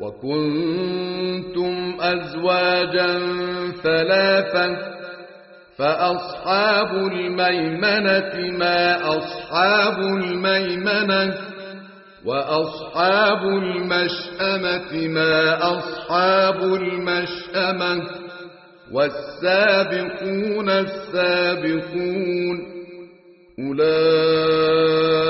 وكنتم أزواجا ثلاثا فأصحاب الميمنة ما أصحاب الميمنة وأصحاب المشأمة ما أصحاب المشأمة والسابقون السابقون أولئك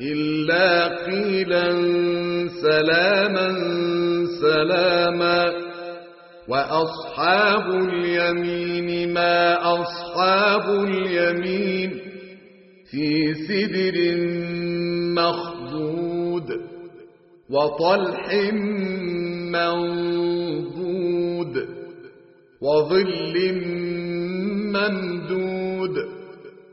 إلا قيلا سلاما سلاما وأصحاب اليمين ما أصحاب اليمين في سدر مخضود وطلح منضود وظل ممدود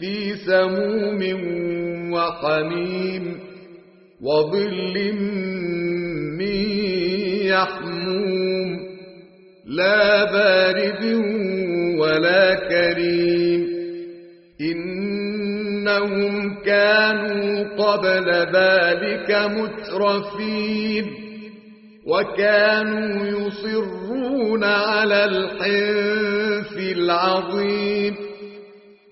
في سموم وحميم وظل من يحموم لا بارد ولا كريم إنهم كانوا قبل ذلك مترفين وكانوا يصرون على الحنف العظيم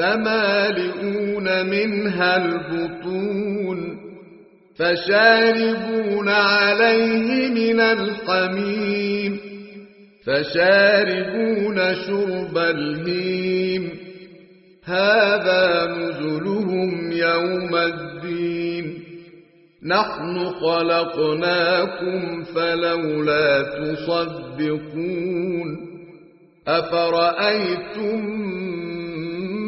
فمالئون منها البطون فشاربون عليه من الحميم فشاربون شرب الهيم هذا نزلهم يوم الدين نحن خلقناكم فلولا تصدقون أفرأيتم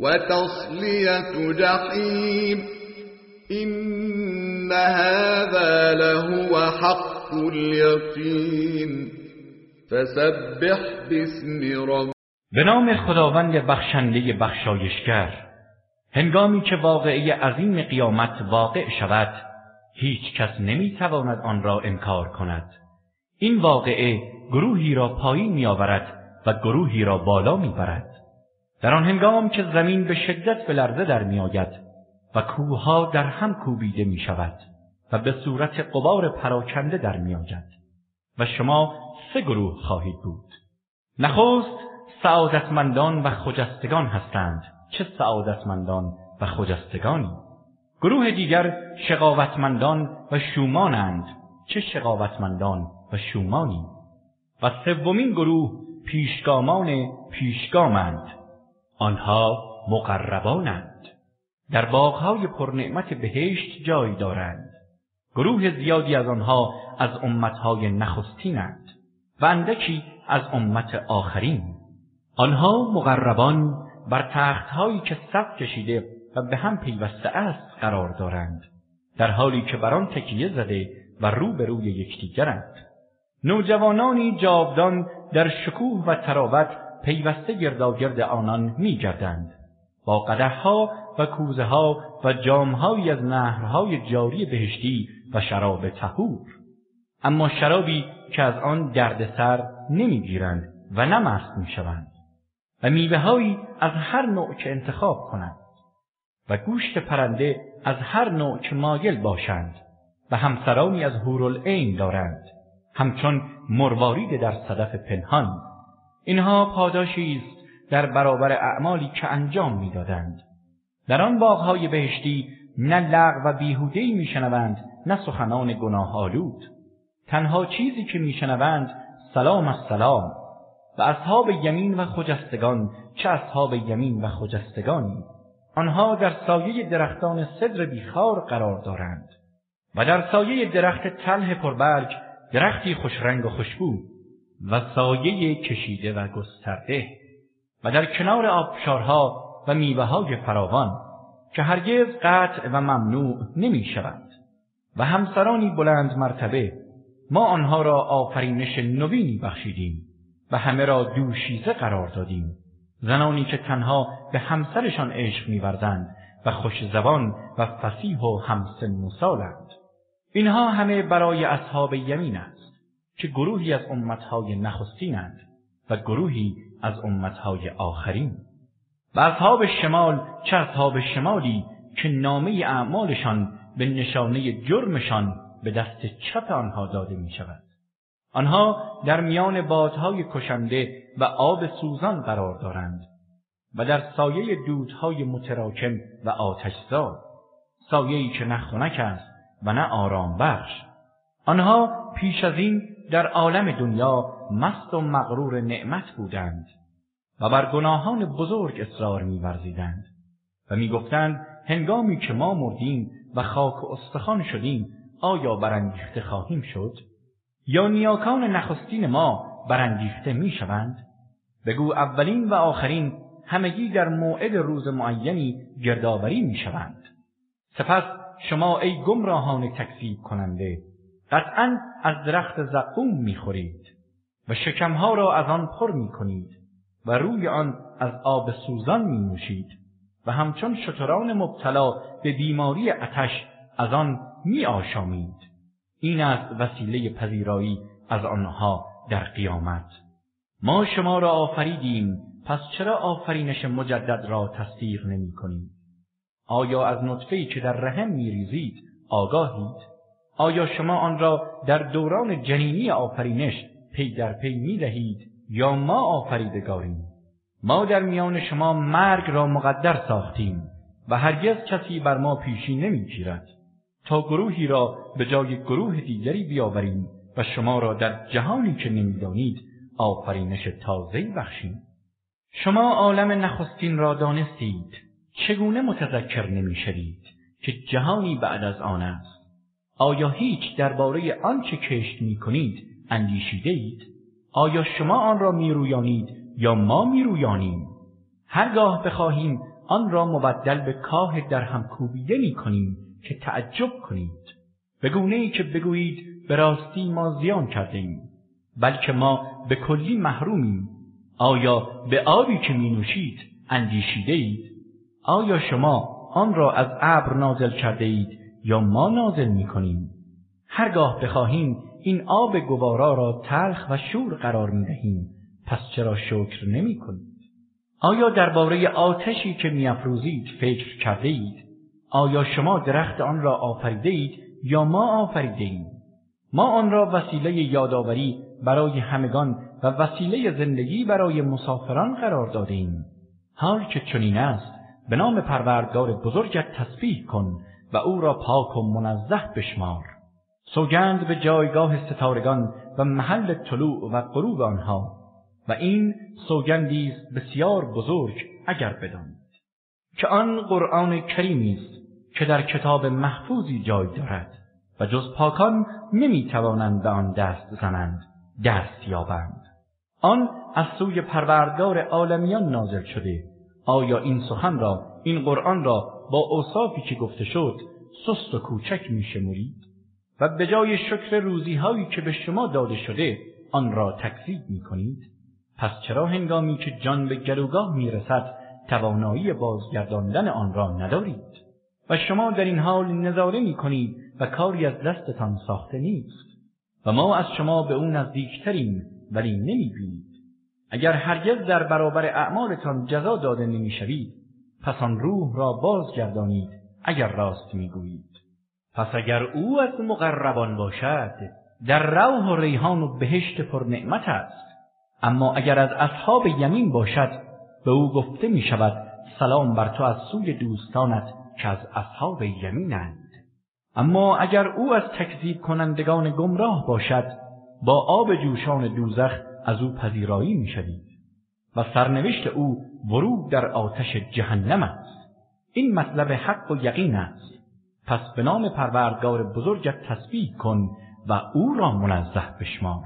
وتصلية جحيم. إن هذا لهو حق اليقين. فسبح باسم رب به نام خداوند بخشنده بخشایشگر هنگامی که واقعه عظیم قیامت واقع شود هیچ کس نمی تواند آن را انکار کند. این واقعه گروهی را پایین می آورد و گروهی را بالا می برد. در آن هنگام که زمین به شدت به لرزه در می آید و کوهها در هم کوبیده می شود و به صورت غبار پراکنده در می آید و شما سه گروه خواهید بود. نخست سعادتمندان و خجستگان هستند. چه سعادتمندان و خجستگانی؟ گروه دیگر شقاوتمندان و شومانند. چه شقاوتمندان و شومانی؟ و سومین گروه پیشگامان پیشگامند. آنها مقربانند. در باغهای پرنعمت بهشت جای دارند. گروه زیادی از آنها از امتهای نخستینند و اندکی از امت آخرین. آنها مقربان بر تختهایی که صف کشیده و به هم پیوسته است قرار دارند در حالی که بر آن تکیه زده و رو به روی یکدیگرند. نوجوانانی جاودان در شکوه و طراوت پیوسته گرداگرد آنان میگردند. با قدحها و کوزه ها و جامهایی از نهرهای جاری بهشتی و شراب طهور اما شرابی که از آن دردسر نمی‌گیرند و نه مست می‌شوند. و میوههایی از هر نوع که انتخاب کنند. و گوشت پرنده از هر نوع که مایل باشند. و همسرانی از حورالعین دارند. همچون مروارید در صدف پنهان. اینها پاداشی است در برابر اعمالی که انجام می‌دادند. در آن باغهای بهشتی نه لغو و بیهوده‌ای میشنوند نه سخنان گناه آلود تنها چیزی که میشنوند سلام است سلام و اصحاب یمین و خجستگان چه اصحاب یمین و خجستگانی. آنها در سایه درختان سدر بی‌خار قرار دارند و در سایه درخت طلح پربرگ درختی خوشرنگ و خوشبو. و سایه کشیده و گسترده و در کنار آبشارها و میوه های فراوان که هرگز قطع و ممنوع نمی شود و همسرانی بلند مرتبه ما آنها را آفرینش نوینی بخشیدیم و همه را دوشیزه قرار دادیم. زنانی که تنها به همسرشان عشق میورزند و خوش زبان و فصیح و همسن و سالند اینها همه برای اصحاب یمین است. که گروهی از امتهای نخستینند و گروهی از امتهای آخرین و اصحاب شمال چه اصحاب شمالی که نامه اعمالشان به نشانه جرمشان به دست چپ آنها داده می شود. آنها در میان بادهای کشنده و آب سوزان قرار دارند و در سایه دودهای متراکم و آتشزا سایه‌ای که نه است و نه آرام بخش آنها پیش از این در عالم دنیا مست و مغرور نعمت بودند و بر گناهان بزرگ اصرار می‌ورزیدند و می‌گفتند هنگامی که ما مردیم و خاک و استخوان شدیم آیا برانگیخته خواهیم شد؟ یا نیاکان نخستین ما برانگیخته می‌شوند؟ بگو اولین و آخرین همگی در موعد روز معینی گردآوری می‌شوند. سپس شما ای گمراهان تکذیب کننده قطعا از درخت زقوم می‌خورید و شکمها را از آن پر می‌کنید و روی آن از آب سوزان می نوشید و همچون شتران مبتلا به بیماری عطش از آن می آشامید. این است وسیله پذیرایی از آنها در قیامت. ما شما را آفریدیم پس چرا آفرینش مجدد را تصدیق نمی کنید؟ آیا از نطفه‌ای که در رحم میریزید آگاهید؟ آیا شما آن را در دوران جنینی آفرینش پی در پی می دهید یا ما آفریدگاریم؟ ما در میان شما مرگ را مقدر ساختیم و هرگز کسی بر ما پیشی نمی‌گیرد. تا گروهی را به جای گروه دیگری بیاوریم و شما را در جهانی که نمی‌دانید آفرینش تازه‌ای بخشیم. شما عالم نخستین را دانستید. چگونه متذکر نمی‌شوید که جهانی بعد از آن است؟ آیا هیچ درباره آنچه کشت می‌کنید اندیشیده اید؟ آیا شما آن را میرویانید یا ما میرویانیم هرگاه بخواهیم آن را مبدل به کاه در هم کوبیده می‌کنیم که تعجب کنید به گونه ای که بگویید به راستی ما زیان کرده ایم بلکه ما به کلی محرومیم آیا به آبی که می نوشید اندیشیده اید؟ آیا شما آن را از ابر نازل کرده اید یا ما نازل می کنیم؟ هرگاه بخواهیم این آب گوارا را تلخ و شور قرار می دهیم پس چرا شکر نمی کنید؟ آیا درباره آتشی که میافروزید فکر کرده اید؟ آیا شما درخت آن را آفریده اید یا ما آفریده ایم؟ ما آن را وسیله یادآوری برای همگان و وسیله زندگی برای مسافران قرار داده ایم. حال که چنین است به نام پروردگار بزرگت تسبیح کن و او را پاک و منزه بشمار. سوگند به جایگاه ستارگان و محل طلوع و غروب آنها و این سوگندی است بسیار بزرگ اگر بدانید که آن قرآن کریمی است که در کتاب محفوظی جای دارد و جز پاکان نمی‌توانند به آن دست زنند دست یابند آن از سوی پروردگار عالمیان نازل شده آیا این سخن را این قرآن را با اوصافی که گفته شد سست و کوچک میشمرید و به جای شکر روزی هایی که به شما داده شده آن را تکذیب می کنید پس چرا هنگامی که جان به گلوگاه می‌رسد توانایی بازگرداندن آن را ندارید؟ و شما در این حال نظاره می کنید و کاری از دستتان ساخته نیست. و ما از شما به او نزدیکتریم ولی نمی بینید. اگر هرگز در برابر اعمالتان جزا داده نمی‌شوید پس آن روح را بازگردانید اگر راست می‌گویید. پس اگر او از مقربان باشد در روح و ریحان و بهشت پر نعمت است. اما اگر از اصحاب یمین باشد به او گفته می شود سلام بر تو از سوی دوستانت که از اصحاب یمینند. اما اگر او از تکذیب کنندگان گمراه باشد با آب جوشان دوزخ از او پذیرایی می‌شود. و سرنوشت او ورود در آتش جهنم است. این مطلب حق و یقین است. پس به نام پروردگار بزرگت تسبیح کن و او را منزه بشمار.